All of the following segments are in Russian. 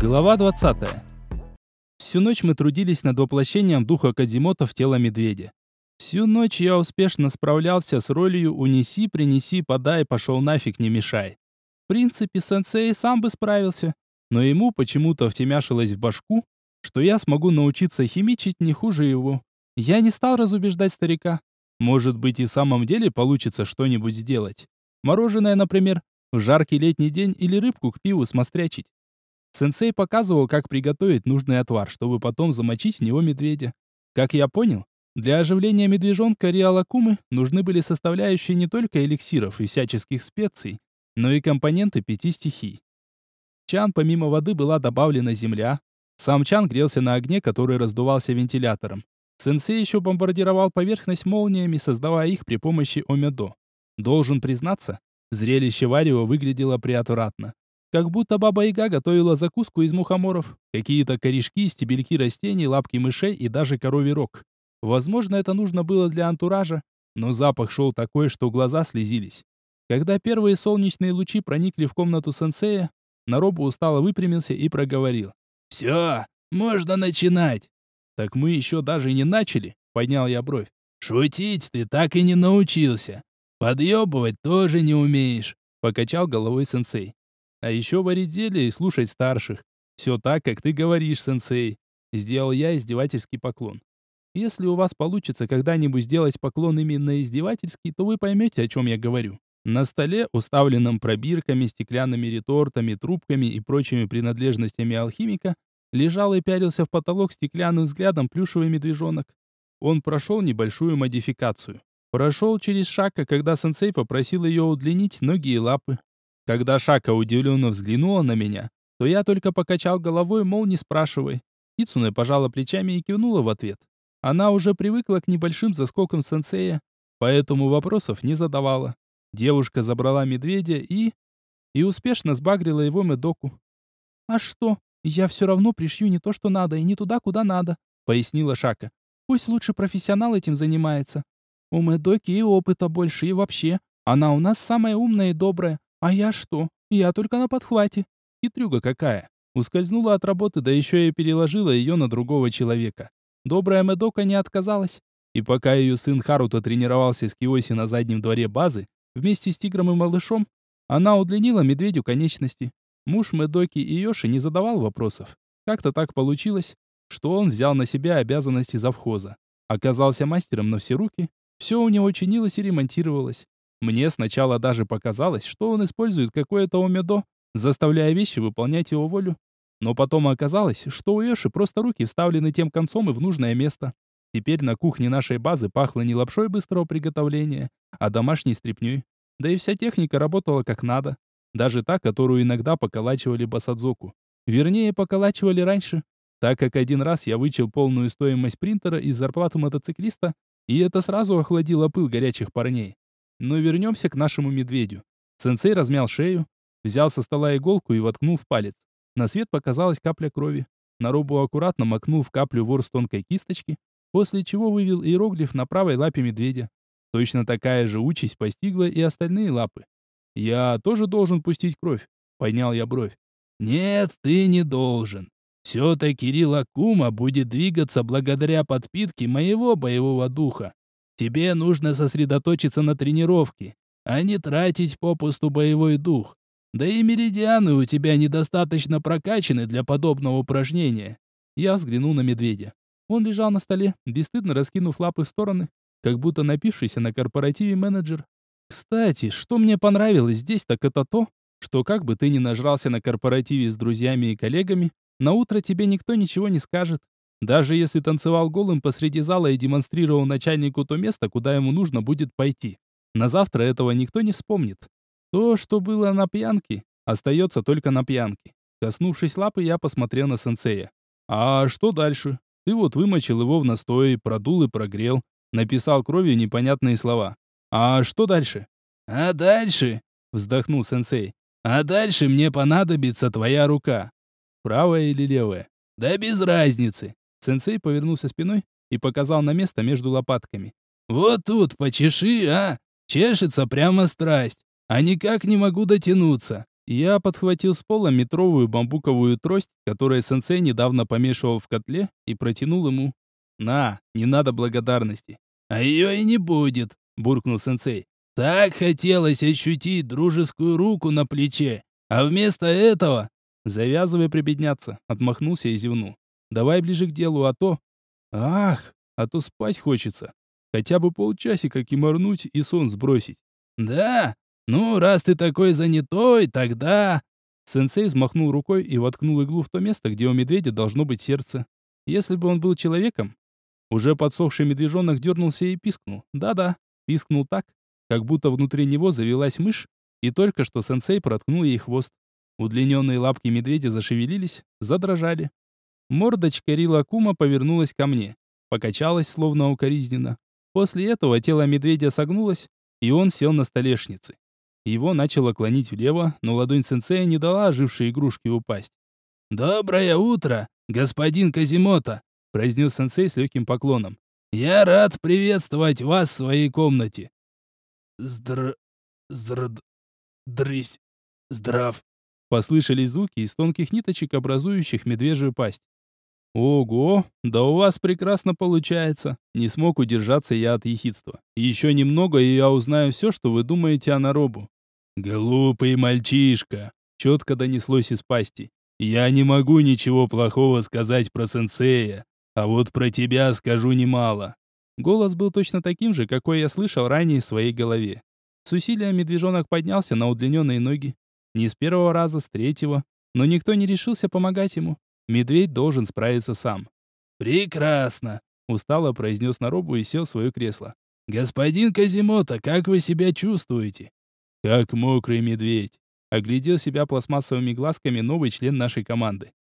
Глава 20. Всю ночь мы трудились над воплощением духа Кадзимота в тело медведя. Всю ночь я успешно справлялся с ролью «унеси, принеси, подай, пошел нафиг, не мешай». В принципе, сенсей сам бы справился, но ему почему-то втемяшилось в башку, что я смогу научиться химичить не хуже его. Я не стал разубеждать старика. Может быть и в самом деле получится что-нибудь сделать. Мороженое, например, в жаркий летний день или рыбку к пиву смострячить. Сенсей показывал, как приготовить нужный отвар, чтобы потом замочить в него медведя. Как я понял, для оживления медвежонка Риалакумы нужны были составляющие не только эликсиров и всяческих специй, но и компоненты пяти стихий. Чан помимо воды была добавлена земля. Сам чан грелся на огне, который раздувался вентилятором. Сенсей еще бомбардировал поверхность молниями, создавая их при помощи омедо. Должен признаться, зрелище варева выглядело приотвратно. Как будто Баба-Яга готовила закуску из мухоморов, какие-то корешки, стебельки растений, лапки мышей и даже коровий рог. Возможно, это нужно было для антуража, но запах шел такой, что глаза слезились. Когда первые солнечные лучи проникли в комнату сенсея, Наробу устало выпрямился и проговорил. «Все, можно начинать!» «Так мы еще даже не начали», — поднял я бровь. «Шутить ты так и не научился. Подъебывать тоже не умеешь», — покачал головой сенсей. А еще варить зелье и слушать старших. Все так, как ты говоришь, сенсей. Сделал я издевательский поклон. Если у вас получится когда-нибудь сделать поклон именно издевательский, то вы поймете, о чем я говорю. На столе, уставленном пробирками, стеклянными ретортами, трубками и прочими принадлежностями алхимика, лежал и пялился в потолок стеклянным взглядом плюшевый медвежонок. Он прошел небольшую модификацию. Прошел через Шака, когда сенсей попросил ее удлинить ноги и лапы. Когда Шака удивленно взглянула на меня, то я только покачал головой, мол, не спрашивай. Кицуне пожала плечами и кивнула в ответ. Она уже привыкла к небольшим заскокам сенсея, поэтому вопросов не задавала. Девушка забрала медведя и... и успешно сбагрила его медоку. «А что? Я все равно пришью не то, что надо, и не туда, куда надо», — пояснила Шака. «Пусть лучше профессионал этим занимается. У Медоки и опыта больше, и вообще. Она у нас самая умная и добрая. А я что? Я только на подхвате. Хитрюга какая. Ускользнула от работы, да еще и переложила ее на другого человека. Добрая Медока не отказалась. И пока ее сын Харуто тренировался с Киоси на заднем дворе базы, вместе с тигром и малышом, она удлинила медведю конечности. Муж Медоки и Йоши не задавал вопросов. Как-то так получилось, что он взял на себя обязанности завхоза. Оказался мастером на все руки, все у него чинилось и ремонтировалось. Мне сначала даже показалось, что он использует какое-то омедо, заставляя вещи выполнять его волю. Но потом оказалось, что у Эши просто руки вставлены тем концом и в нужное место. Теперь на кухне нашей базы пахло не лапшой быстрого приготовления, а домашней стряпнёй. Да и вся техника работала как надо. Даже та, которую иногда поколачивали басадзоку. Вернее, поколачивали раньше, так как один раз я вычел полную стоимость принтера из зарплаты мотоциклиста, и это сразу охладило пыл горячих парней. Но вернемся к нашему медведю. Сенсей размял шею, взял со стола иголку и воткнул в палец. На свет показалась капля крови. Нарубу аккуратно макнул в каплю ворс тонкой кисточки, после чего вывел иероглиф на правой лапе медведя. Точно такая же участь постигла и остальные лапы. «Я тоже должен пустить кровь?» — поднял я бровь. «Нет, ты не должен. Все-таки Рила Кума будет двигаться благодаря подпитке моего боевого духа. Тебе нужно сосредоточиться на тренировке, а не тратить попусту боевой дух. Да и меридианы у тебя недостаточно прокачаны для подобного упражнения. Я взглянул на медведя. Он лежал на столе, бесстыдно раскинув лапы в стороны, как будто напившийся на корпоративе менеджер. Кстати, что мне понравилось здесь, так это то, что как бы ты ни нажрался на корпоративе с друзьями и коллегами, на утро тебе никто ничего не скажет. Даже если танцевал голым посреди зала и демонстрировал начальнику то место, куда ему нужно будет пойти. На завтра этого никто не вспомнит. То, что было на пьянке, остается только на пьянке. Коснувшись лапы, я посмотрел на сенсея. «А что дальше? Ты вот вымочил его в настое, продул и прогрел, написал кровью непонятные слова. А что дальше?» «А дальше?» — вздохнул сенсей. «А дальше мне понадобится твоя рука». «Правая или левая?» «Да без разницы. Сенсей повернулся спиной и показал на место между лопатками. «Вот тут почеши, а! Чешется прямо страсть, а никак не могу дотянуться. Я подхватил с пола метровую бамбуковую трость, которую сенсей недавно помешивал в котле, и протянул ему. «На, не надо благодарности». «А ее и не будет», — буркнул сенсей. «Так хотелось ощутить дружескую руку на плече, а вместо этого...» «Завязывай прибедняться», — отмахнулся и зевнул. «Давай ближе к делу, а то...» «Ах, а то спать хочется. Хотя бы полчасика киморнуть и сон сбросить». «Да? Ну, раз ты такой занятой, тогда...» Сенсей взмахнул рукой и воткнул иглу в то место, где у медведя должно быть сердце. Если бы он был человеком, уже подсохший медвежонок дернулся и пискнул. Да-да, пискнул так, как будто внутри него завелась мышь, и только что сенсей проткнул ей хвост. Удлиненные лапки медведя зашевелились, задрожали. Мордочка Рила Кума повернулась ко мне, покачалась, словно укоризненно. После этого тело медведя согнулось, и он сел на столешнице. Его начало клонить влево, но ладонь сенсея не дала ожившей игрушке упасть. «Доброе утро, господин Казимото!» произнес сенсей с легким поклоном. «Я рад приветствовать вас в своей комнате». «Здр... здр... дрысь... здрав...» Послышались звуки из тонких ниточек, образующих медвежью пасть. «Ого, да у вас прекрасно получается!» Не смог удержаться я от ехидства. «Еще немного, и я узнаю все, что вы думаете о Наробу». «Глупый мальчишка!» Четко донеслось из пасти. «Я не могу ничего плохого сказать про сенсея. А вот про тебя скажу немало. Голос был точно таким же, какой я слышал ранее в своей голове. С усилием медвежонок поднялся на удлиненные ноги. Не с первого раза, с третьего. Но никто не решился помогать ему. Медведь должен справиться сам. «Прекрасно!» — устало произнес Наробу и сел в свое кресло. «Господин Казимота, как вы себя чувствуете?» «Как мокрый медведь!» — оглядел себя пластмассовыми глазками новый член нашей команды.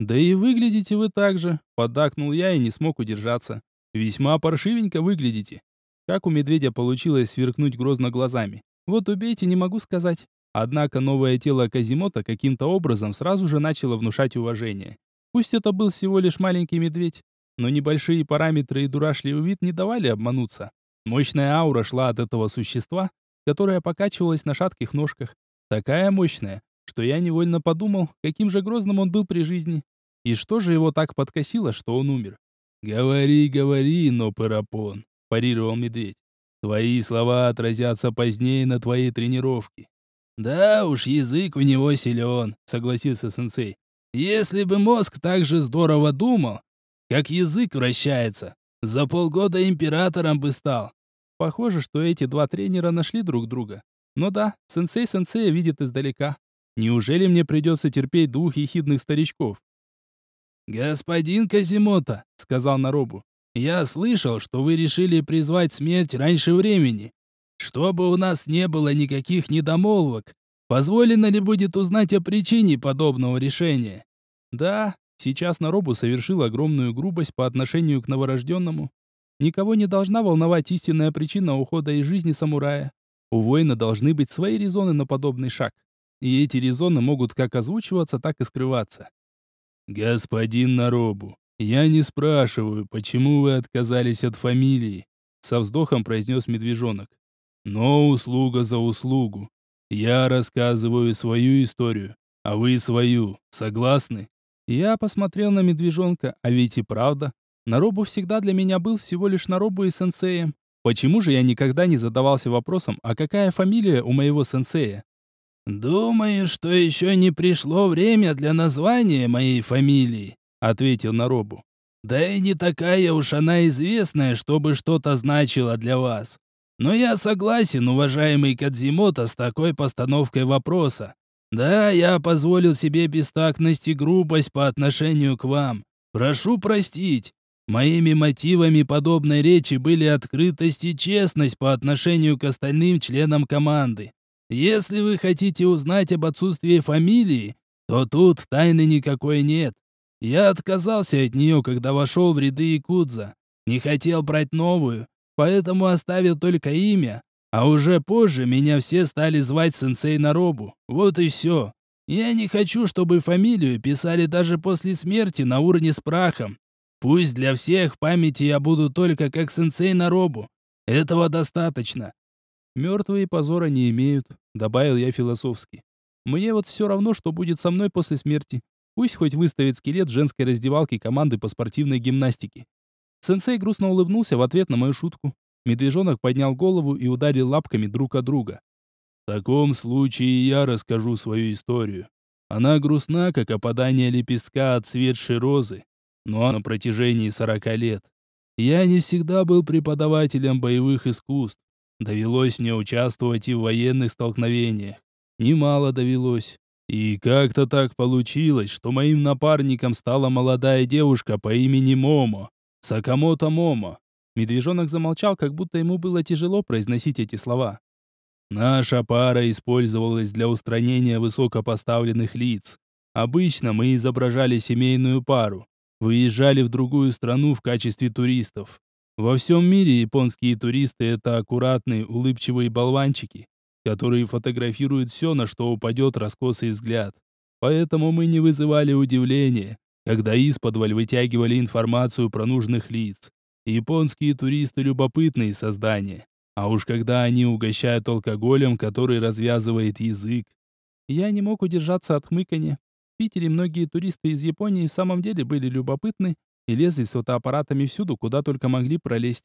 «Да и выглядите вы так же», — поддакнул я и не смог удержаться. «Весьма паршивенько выглядите». Как у медведя получилось сверкнуть грозно глазами. Вот убейте, не могу сказать. Однако новое тело Казимота каким-то образом сразу же начало внушать уважение. Пусть это был всего лишь маленький медведь, но небольшие параметры и дурашливый вид не давали обмануться. Мощная аура шла от этого существа, которое покачивалось на шатких ножках. Такая мощная, что я невольно подумал, каким же грозным он был при жизни. И что же его так подкосило, что он умер? «Говори, говори, но парапон», — парировал медведь. «Твои слова отразятся позднее на твоей тренировке». «Да уж, язык у него силен», — согласился сенсей. «Если бы мозг так же здорово думал, как язык вращается, за полгода императором бы стал». Похоже, что эти два тренера нашли друг друга. Но да, сенсей сенсея видит издалека. Неужели мне придется терпеть двух ехидных старичков? «Господин Казимота», — сказал Наробу, — «я слышал, что вы решили призвать смерть раньше времени. Чтобы у нас не было никаких недомолвок, позволено ли будет узнать о причине подобного решения?» «Да, сейчас Наробу совершил огромную грубость по отношению к новорожденному. Никого не должна волновать истинная причина ухода из жизни самурая. У воина должны быть свои резоны на подобный шаг и эти резоны могут как озвучиваться, так и скрываться. «Господин Наробу, я не спрашиваю, почему вы отказались от фамилии», со вздохом произнес медвежонок. «Но услуга за услугу. Я рассказываю свою историю, а вы свою. Согласны?» Я посмотрел на медвежонка, а ведь и правда. Наробу всегда для меня был всего лишь Наробу и сенсеем. Почему же я никогда не задавался вопросом, а какая фамилия у моего сенсея? «Думаю, что еще не пришло время для названия моей фамилии», — ответил Наробу. «Да и не такая уж она известная, чтобы что-то значило для вас. Но я согласен, уважаемый Кадзимото, с такой постановкой вопроса. Да, я позволил себе бестактность и грубость по отношению к вам. Прошу простить. Моими мотивами подобной речи были открытость и честность по отношению к остальным членам команды. Если вы хотите узнать об отсутствии фамилии, то тут тайны никакой нет. Я отказался от нее, когда вошел в ряды Якудза. Не хотел брать новую, поэтому оставил только имя. А уже позже меня все стали звать сенсей Наробу. Вот и все. Я не хочу, чтобы фамилию писали даже после смерти на уровне с прахом. Пусть для всех в памяти я буду только как сенсей Наробу. Этого достаточно. Мертвые позора не имеют, добавил я философски. Мне вот все равно, что будет со мной после смерти. Пусть хоть выставит скелет женской раздевалке команды по спортивной гимнастике. Сенсей грустно улыбнулся в ответ на мою шутку. Медвежонок поднял голову и ударил лапками друг от друга. В таком случае я расскажу свою историю. Она грустна, как опадание лепестка отцветшей розы, но на протяжении сорока лет. Я не всегда был преподавателем боевых искусств. Довелось мне участвовать и в военных столкновениях. Немало довелось. И как-то так получилось, что моим напарником стала молодая девушка по имени Момо. Сакамото Момо. Медвежонок замолчал, как будто ему было тяжело произносить эти слова. Наша пара использовалась для устранения высокопоставленных лиц. Обычно мы изображали семейную пару, выезжали в другую страну в качестве туристов. Во всем мире японские туристы – это аккуратные, улыбчивые болванчики, которые фотографируют все, на что упадет раскосый взгляд. Поэтому мы не вызывали удивления, когда из-под вытягивали информацию про нужных лиц. Японские туристы – любопытные создания. А уж когда они угощают алкоголем, который развязывает язык. Я не мог удержаться от хмыканья. В Питере многие туристы из Японии в самом деле были любопытны и лезли с фотоаппаратами всюду, куда только могли пролезть.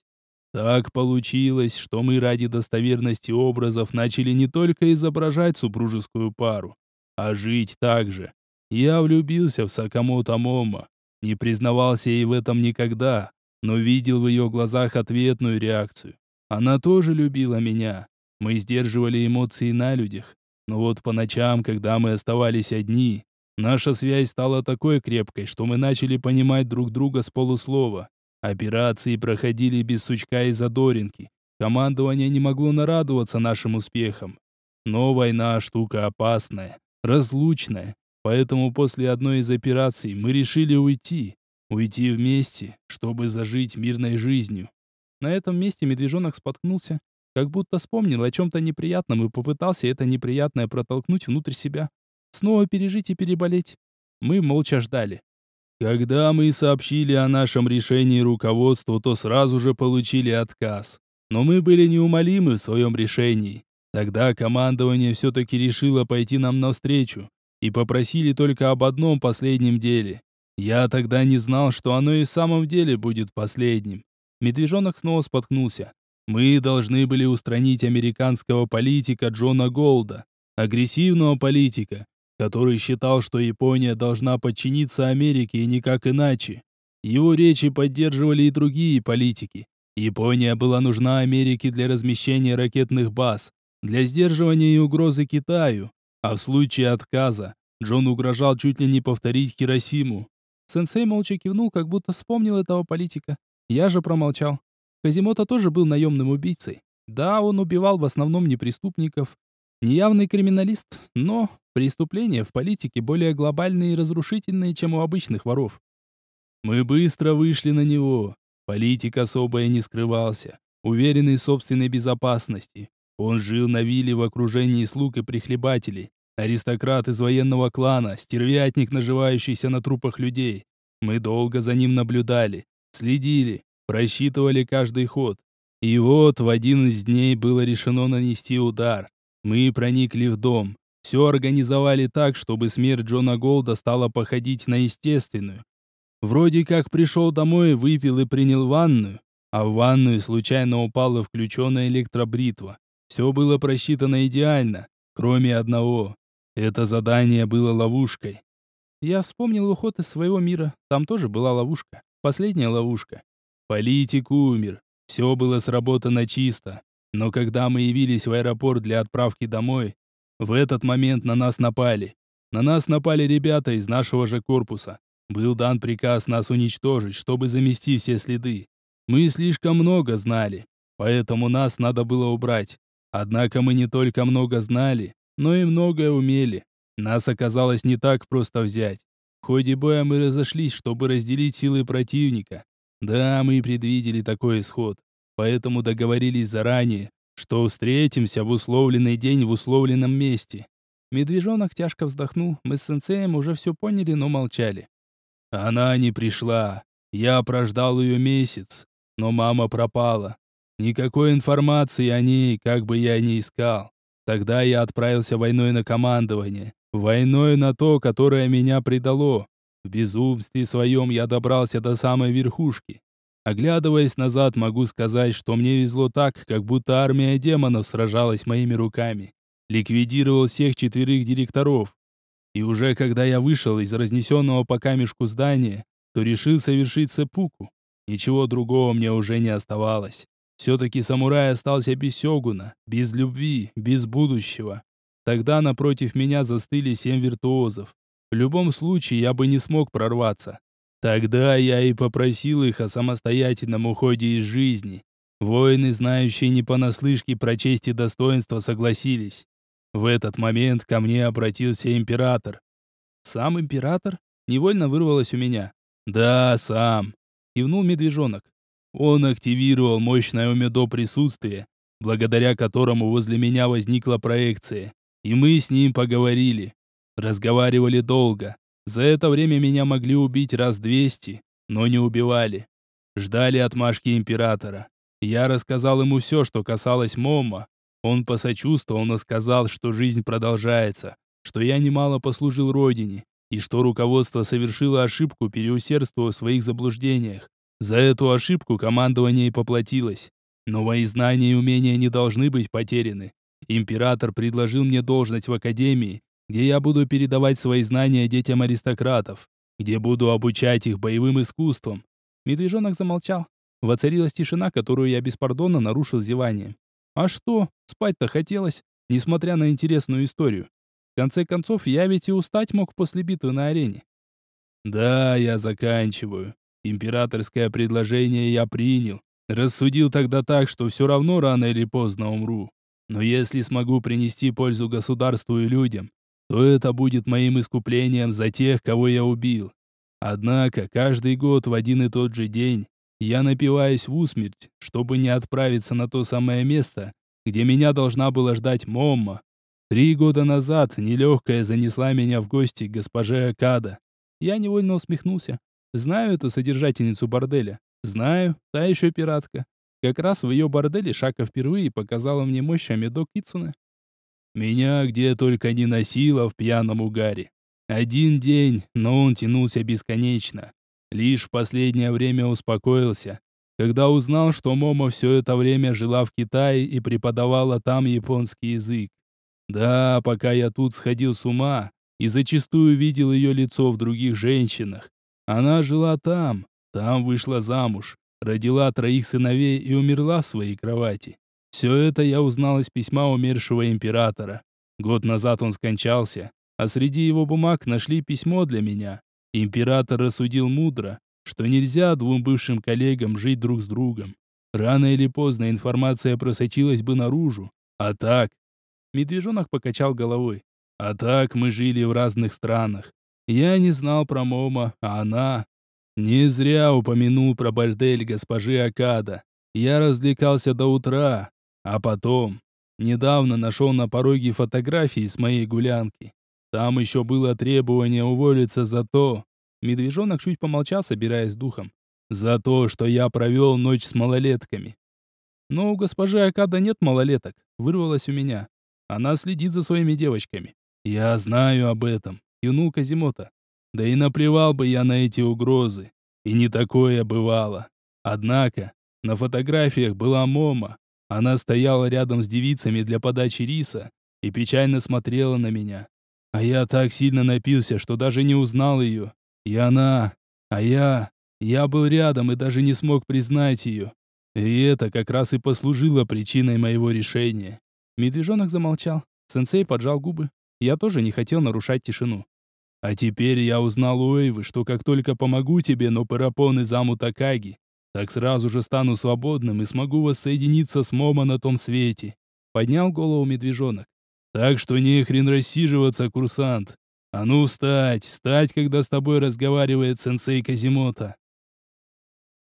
Так получилось, что мы ради достоверности образов начали не только изображать супружескую пару, а жить так же. Я влюбился в Сакамото Момо, не признавался ей в этом никогда, но видел в ее глазах ответную реакцию. Она тоже любила меня. Мы сдерживали эмоции на людях. Но вот по ночам, когда мы оставались одни, наша связь стала такой крепкой, что мы начали понимать друг друга с полуслова. Операции проходили без сучка и задоринки. Командование не могло нарадоваться нашим успехам. Но война штука опасная, разлучная. Поэтому после одной из операций мы решили уйти. Уйти вместе, чтобы зажить мирной жизнью. На этом месте медвежонок споткнулся, как будто вспомнил о чем-то неприятном и попытался это неприятное протолкнуть внутрь себя. Снова пережить и переболеть. Мы молча ждали. Когда мы сообщили о нашем решении руководству, то сразу же получили отказ. Но мы были неумолимы в своем решении. Тогда командование все-таки решило пойти нам навстречу и попросили только об одном последнем деле. Я тогда не знал, что оно и в самом деле будет последним. Медвежонок снова споткнулся. Мы должны были устранить американского политика Джона Голда, агрессивного политика, который считал, что Япония должна подчиниться Америке и никак иначе. Его речи поддерживали и другие политики. Япония была нужна Америке для размещения ракетных баз, для сдерживания и угрозы Китаю, а в случае отказа Джон угрожал чуть ли не повторить Хиросиму. Сенсей молча кивнул, как будто вспомнил этого политика. Я же промолчал. Казимото тоже был наемным убийцей. Да, он убивал в основном не преступников, неявный криминалист, но преступления в политике более глобальные и разрушительные, чем у обычных воров. Мы быстро вышли на него. Политик особо и не скрывался, уверенный в собственной безопасности. Он жил на вилле в окружении слуг и прихлебателей. Аристократ из военного клана, стервятник, наживающийся на трупах людей. Мы долго за ним наблюдали, Следили, просчитывали каждый ход. И вот в один из дней было решено нанести удар. Мы проникли в дом. Все организовали так, чтобы смерть Джона Голда стала походить на естественную. Вроде как пришел домой, выпил и принял ванную, а в ванную случайно упала включенная электробритва. Все было просчитано идеально, кроме одного. Это задание было ловушкой. Я вспомнил уход из своего мира. Там тоже была ловушка. Последняя ловушка. Политик умер. Все было сработано чисто. Но когда мы явились в аэропорт для отправки домой, в этот момент на нас напали. На нас напали ребята из нашего же корпуса. Был дан приказ нас уничтожить, чтобы замести все следы. Мы слишком много знали, поэтому нас надо было убрать. Однако мы не только много знали, но и многое умели. Нас оказалось не так просто взять. В ходе боя мы разошлись, чтобы разделить силы противника. Да, мы предвидели такой исход, поэтому договорились заранее, что встретимся в условленный день в условленном месте. Медвежонок тяжко вздохнул, мы с сенсеем уже все поняли, но молчали. Она не пришла. Я прождал ее месяц, но мама пропала. Никакой информации о ней, как бы я ни искал. Тогда я отправился войной на командование. Войной на то, которое меня предало. В безумстве своем я добрался до самой верхушки. Оглядываясь назад, могу сказать, что мне везло так, как будто армия демонов сражалась моими руками. Ликвидировал всех четверых директоров. И уже когда я вышел из разнесенного по камешку здания, то решил совершить сепуку. Ничего другого мне уже не оставалось. Все-таки самурай остался без сёгуна, без любви, без будущего. Тогда напротив меня застыли семь виртуозов. В любом случае я бы не смог прорваться. Тогда я и попросил их о самостоятельном уходе из жизни. Воины, знающие не понаслышке про честь и достоинство, согласились. В этот момент ко мне обратился император. Сам император? Невольно вырвалось у меня. Да, сам. Кивнул медвежонок. Он активировал мощное умедо присутствие, благодаря которому возле меня возникла проекция. И мы с ним поговорили. Разговаривали долго. За это время меня могли убить раз двести, но не убивали. Ждали отмашки императора. Я рассказал ему все, что касалось Мома. Он посочувствовал, но сказал, что жизнь продолжается, что я немало послужил родине, и что руководство совершило ошибку, переусердствуя в своих заблуждениях. За эту ошибку командование и поплатилось. Но мои знания и умения не должны быть потеряны. Император предложил мне должность в академии, где я буду передавать свои знания детям аристократов, где буду обучать их боевым искусствам. Медвежонок замолчал. Воцарилась тишина, которую я беспардонно нарушил зеванием. А что? Спать-то хотелось, несмотря на интересную историю. В конце концов, я ведь и устать мог после битвы на арене. Да, я заканчиваю. Императорское предложение я принял. Рассудил тогда так, что все равно рано или поздно умру. Но если смогу принести пользу государству и людям, то это будет моим искуплением за тех, кого я убил. Однако каждый год в один и тот же день я напиваюсь в усмерть, чтобы не отправиться на то самое место, где меня должна была ждать Момма. Три года назад нелегкая занесла меня в гости к госпоже Акада. Я невольно усмехнулся. Знаю эту содержательницу борделя. Знаю, та еще пиратка. Как раз в ее борделе Шака впервые показала мне мощь Амедо Кицуне. Меня где только не носило в пьяном угаре. Один день, но он тянулся бесконечно. Лишь в последнее время успокоился, когда узнал, что Момо все это время жила в Китае и преподавала там японский язык. Да, пока я тут сходил с ума и зачастую видел ее лицо в других женщинах. Она жила там, там вышла замуж, родила троих сыновей и умерла в своей кровати. Все это я узнал из письма умершего императора. Год назад он скончался, а среди его бумаг нашли письмо для меня. Император рассудил мудро, что нельзя двум бывшим коллегам жить друг с другом. Рано или поздно информация просочилась бы наружу. А так... Медвежонок покачал головой. А так мы жили в разных странах. Я не знал про Мома, а она... Не зря упомянул про бордель госпожи Акада. Я развлекался до утра, а потом, недавно нашел на пороге фотографии с моей гулянки. Там еще было требование уволиться за то... Медвежонок чуть помолчал, собираясь духом. За то, что я провел ночь с малолетками. Но у госпожи Акада нет малолеток, вырвалось у меня. Она следит за своими девочками. Я знаю об этом, кивнул Казимота. Да и наплевал бы я на эти угрозы. И не такое бывало. Однако, на фотографиях была Мома, она стояла рядом с девицами для подачи риса и печально смотрела на меня. А я так сильно напился, что даже не узнал ее. И она... А я... Я был рядом и даже не смог признать ее. И это как раз и послужило причиной моего решения. Медвежонок замолчал. Сенсей поджал губы. Я тоже не хотел нарушать тишину. А теперь я узнал у Эйвы, что как только помогу тебе, но Парапон и Заму Такаги, так сразу же стану свободным и смогу воссоединиться с Момо на том свете. Поднял голову медвежонок. Так что не хрен рассиживаться, курсант. А ну встать, встать, когда с тобой разговаривает сенсей Казимота.